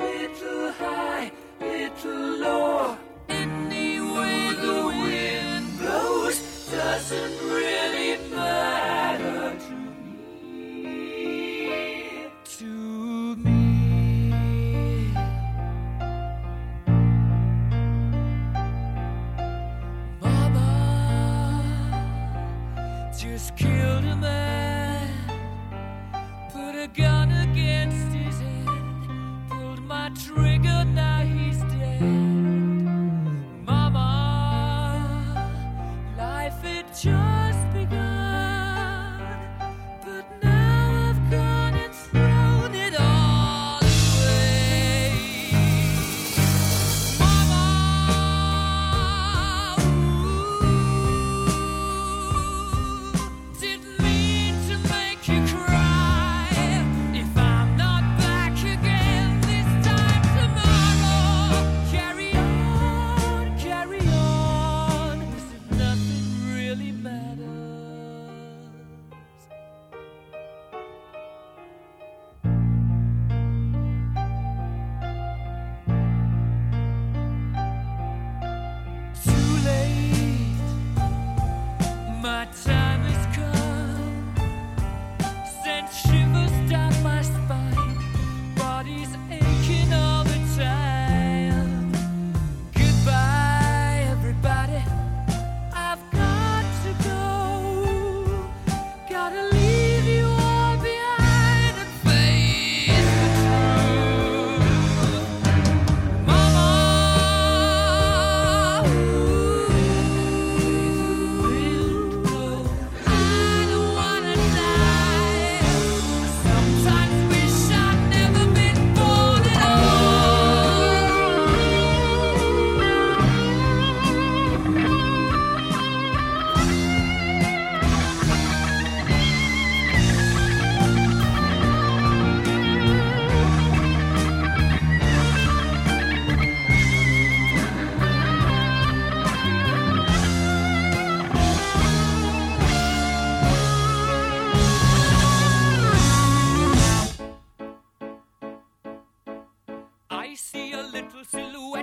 Little high, little low. Any way the wind blows doesn't really matter to me. To me. Mama just killed a man, pulled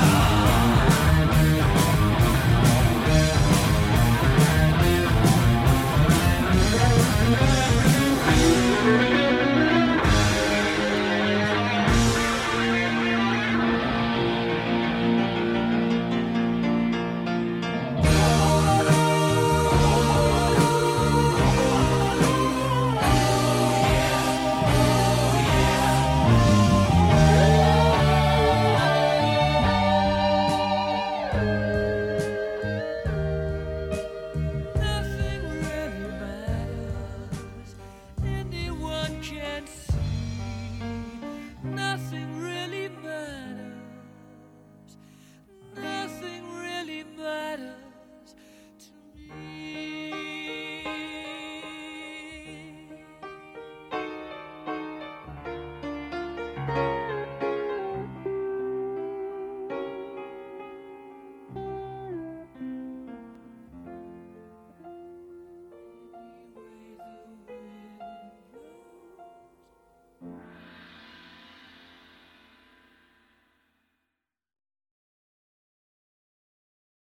Yeah. you